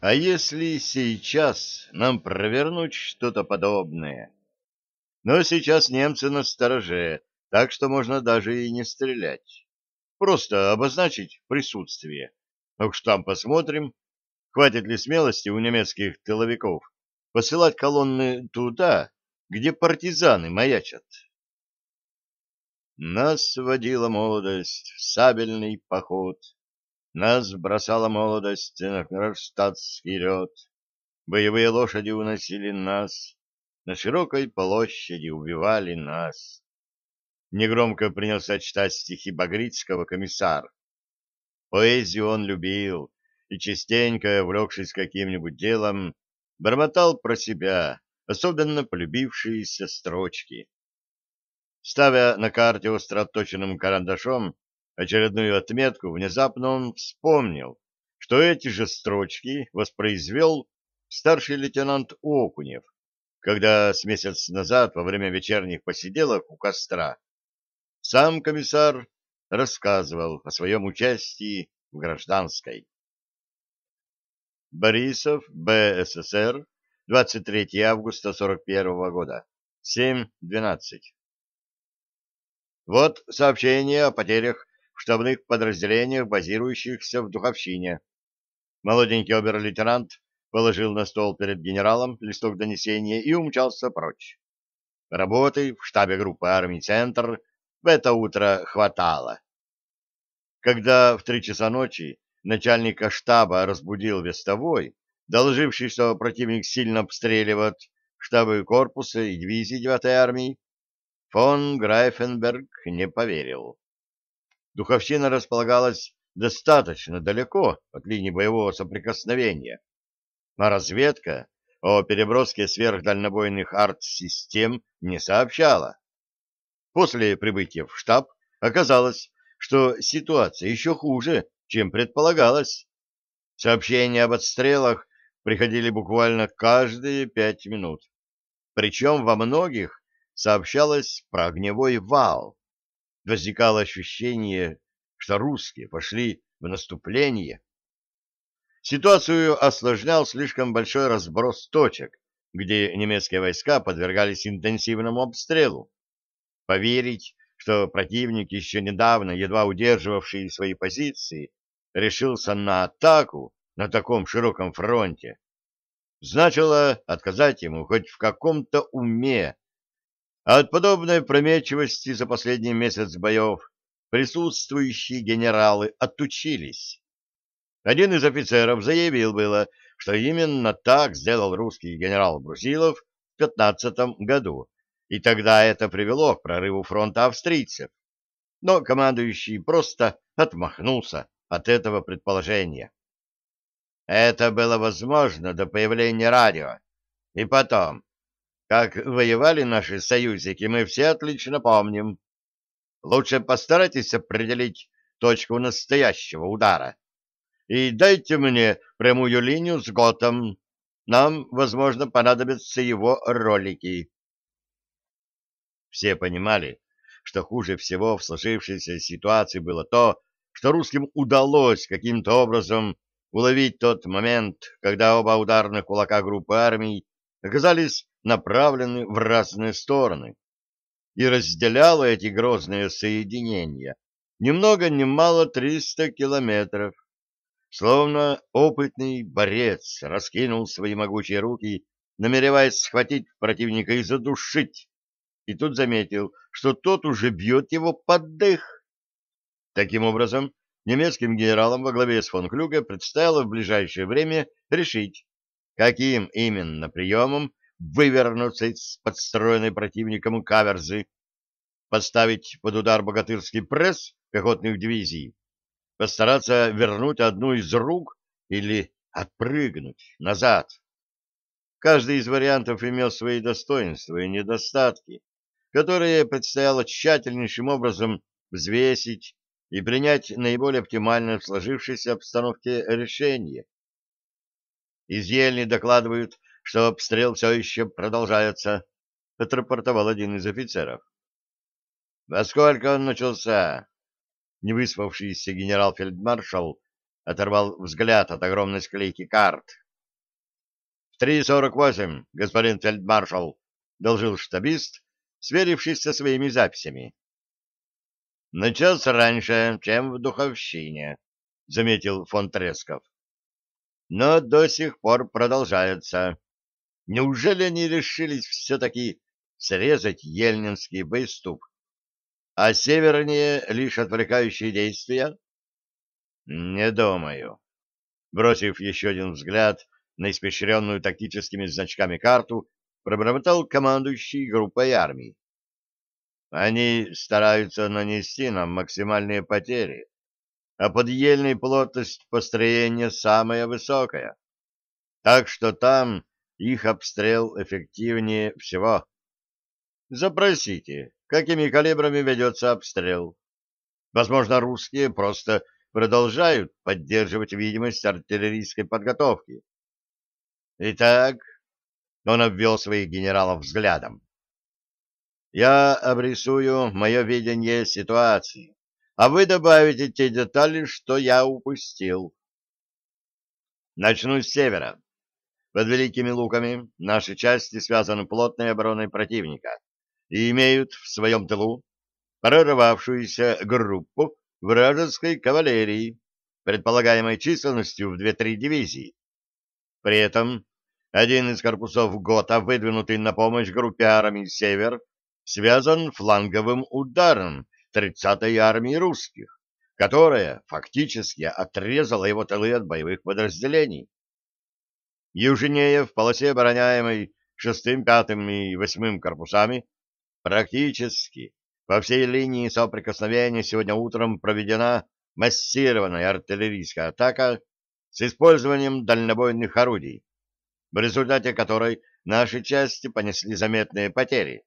А если сейчас нам провернуть что-то подобное? Но сейчас немцы на стороже, так что можно даже и не стрелять. Просто обозначить присутствие. А уж там посмотрим, хватит ли смелости у немецких тыловиков посылать колонны туда, где партизаны маячат. Нас водила молодость в сабельный поход, нас бросала молодость на Кронштадтский лед. Боевые лошади уносили нас, на широкой площади убивали нас. Негромко принялся читать стихи Багрицкого комиссар. Поэзию он любил и частенько, увлекшись каким-нибудь делом, бормотал про себя, особенно полюбившиеся строчки. Ставя на карте остро отточенным карандашом очередную отметку, внезапно он вспомнил, что эти же строчки воспроизвел старший лейтенант Окунев, когда с месяц назад во время вечерних посиделок у костра сам комиссар рассказывал о своем участии в гражданской. Борисов, БССР, 23 августа 41 года, 7.12. Вот сообщение о потерях штабных подразделениях, базирующихся в Духовщине. Молоденький обер-лейтенант положил на стол перед генералом листок донесения и умчался прочь. Работы в штабе группы армий «Центр» в это утро хватало. Когда в три часа ночи начальника штаба разбудил вестовой, доложивший, что противник сильно обстреливает штабы корпуса и дивизии 9-й армии, фон Грайфенберг не поверил. Духовщина располагалась достаточно далеко от линии боевого соприкосновения, а разведка о переброске сверхдальнобойных арт-систем не сообщала. После прибытия в штаб оказалось, что ситуация еще хуже, чем предполагалось. Сообщения об отстрелах приходили буквально каждые пять минут. Причем во многих сообщалось про огневой вал возникало ощущение, что русские пошли в наступление. Ситуацию осложнял слишком большой разброс точек, где немецкие войска подвергались интенсивному обстрелу. Поверить, что противник, еще недавно едва удерживавший свои позиции, решился на атаку на таком широком фронте, значило отказать ему хоть в каком-то уме а от подобной прометчивости за последний месяц боев присутствующие генералы отучились. Один из офицеров заявил было, что именно так сделал русский генерал Брусилов в 15 году, и тогда это привело к прорыву фронта австрийцев. Но командующий просто отмахнулся от этого предположения. Это было возможно до появления радио. И потом, как воевали наши союзники, мы все отлично помним. Лучше постарайтесь определить точку настоящего удара. И дайте мне прямую линию с Готом. Нам, возможно, понадобятся его ролики. Все понимали, что хуже всего в сложившейся ситуации было то, что русским удалось каким-то образом уловить тот момент, когда оба ударных кулака группы армий оказались направлены в разные стороны, и разделяло эти грозные соединения ни много ни мало триста километров. Словно опытный борец раскинул свои могучие руки, намереваясь схватить противника и задушить, и тут заметил, что тот уже бьет его под дых. Таким образом, немецким генералам во главе с фон Клюге предстояло в ближайшее время решить, каким именно приемом вывернуться из подстроенной противником каверзы, подставить под удар богатырский пресс пехотных дивизий, постараться вернуть одну из рук или отпрыгнуть назад. Каждый из вариантов имел свои достоинства и недостатки, которые предстояло тщательнейшим образом взвесить и принять наиболее оптимальное в сложившейся обстановке решение. Из Ельни докладывают что обстрел все еще продолжается, — отрапортовал один из офицеров. — Во сколько он начался? Невыспавшийся генерал-фельдмаршал оторвал взгляд от огромной склейки карт, Три сорок восемь, господин фельдмаршал, — должил штабист, сверившись со своими записями. — На час раньше, чем в Духовщине, — заметил фон Тресков. — Но до сих пор продолжается. Неужели они решились все-таки срезать Ельнинский выступ? А севернее лишь отвлекающие действия? — Не думаю. Бросив еще один взгляд на испещренную тактическими значками карту, пробормотал командующий группой армий. Они стараются нанести нам максимальные потери, а подъельная плотность построения самая высокая. Так что там их обстрел эффективнее всего. Запросите, какими калибрами ведется обстрел. Возможно, русские просто продолжают поддерживать видимость артиллерийской подготовки. Итак, он обвел своих генералов взглядом. Я обрисую мое видение ситуации, а вы добавите те детали, что я упустил. Начну с севера. Под Великими Луками наши части связаны плотной обороной противника и имеют в своем тылу прорвавшуюся группу вражеской кавалерии, предполагаемой численностью в 2-3 дивизии. При этом один из корпусов ГОТА, выдвинутый на помощь группе армий «Север», связан фланговым ударом 30-й армии русских, которая фактически отрезала его тылы от боевых подразделений. Южнее, в полосе обороняемой 6-м, 5-м и 8-м корпусами, практически по всей линии соприкосновения сегодня утром проведена массированная артиллерийская атака с использованием дальнобойных орудий, в результате которой наши части понесли заметные потери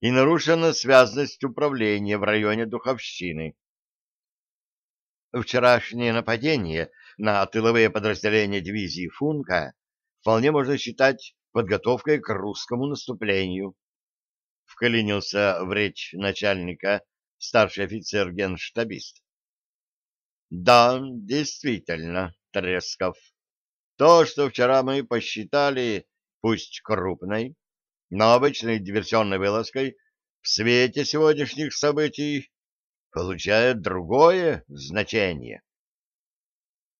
и нарушена связность управления в районе Духовщины. Вчерашнее нападение на тыловые подразделения дивизии Функа вполне можно считать подготовкой к русскому наступлению. Вклинился в речь начальника старший офицер-генштабист. Да, действительно, Тресков. То, что вчера мы посчитали, пусть крупной, но обычной диверсионной вылазкой в свете сегодняшних событий получает другое значение.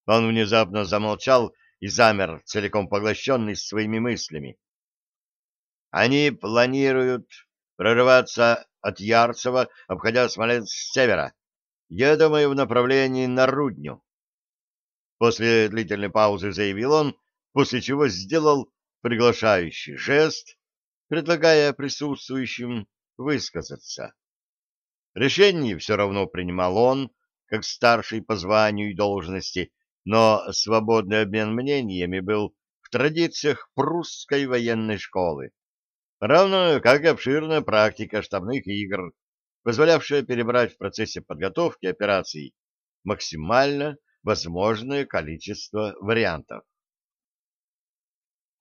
Он внезапно замолчал и замер, целиком поглощенный своими мыслями. Они планируют прорываться от Ярцева, обходя Смоленск с севера. Я думаю, в направлении на Рудню. После длительной паузы заявил он, после чего сделал приглашающий жест, предлагая присутствующим высказаться. Решение все равно принимал он, как старший по званию и должности, но свободный обмен мнениями был в традициях прусской военной школы, равно как и обширная практика штабных игр, позволявшая перебрать в процессе подготовки операций максимально возможное количество вариантов.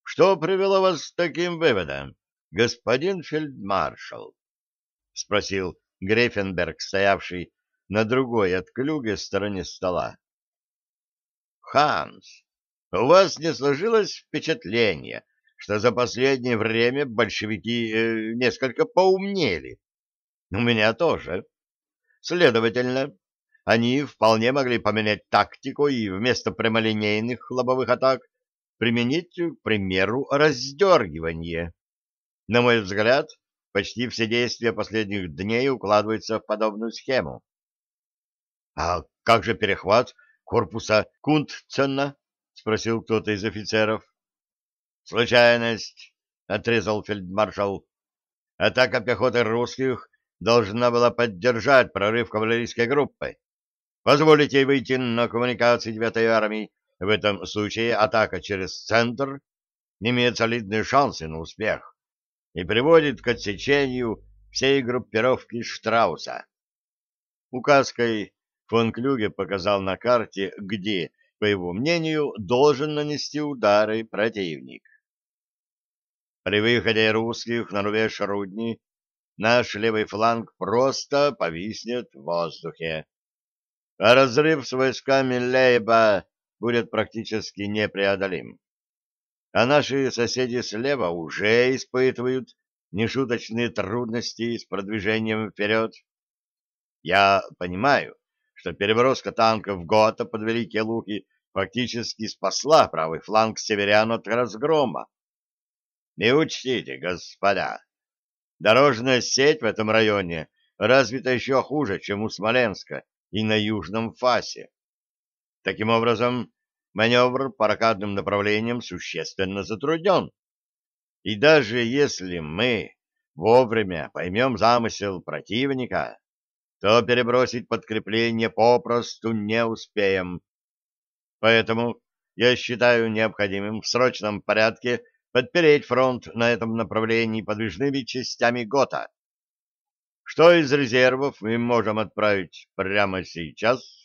Что привело вас к таким выводам, господин фельдмаршал? — спросил Грефенберг, стоявший на другой от клюга стороне стола. — Ханс, у вас не сложилось впечатление, что за последнее время большевики э, несколько поумнели? У меня тоже. Следовательно, они вполне могли поменять тактику и вместо прямолинейных лобовых атак применить, к примеру, раздергивание. На мой взгляд, почти все действия последних дней укладываются в подобную схему. — А как же перехват корпуса Кунтцена? — спросил кто-то из офицеров. — Случайность, — отрезал фельдмаршал. Атака пехоты русских должна была поддержать прорыв кавалерийской группы. Позволите ей выйти на коммуникации 9-й армии. В этом случае атака через центр имеет солидные шансы на успех и приводит к отсечению всей группировки Штрауса. Указкой фон Клюге показал на карте, где, по его мнению, должен нанести удары противник. При выходе русских на рубеж Рудни наш левый фланг просто повиснет в воздухе а разрыв с войсками Лейба будет практически непреодолим. а наши соседи слева уже испытывают нешуточные трудности с продвижением вперед. Я понимаю, что переброска танков в Гота под Великие Луки фактически спасла правый фланг северян от разгрома. Не учтите, господа, дорожная сеть в этом районе развита еще хуже, чем у Смоленска и на южном фасе. Таким образом, маневр по ракадным направлениям существенно затруднен. И даже если мы вовремя поймем замысел противника, то перебросить подкрепление попросту не успеем. Поэтому я считаю необходимым в срочном порядке подпереть фронт на этом направлении подвижными частями ГОТА. Что из резервов мы можем отправить прямо сейчас?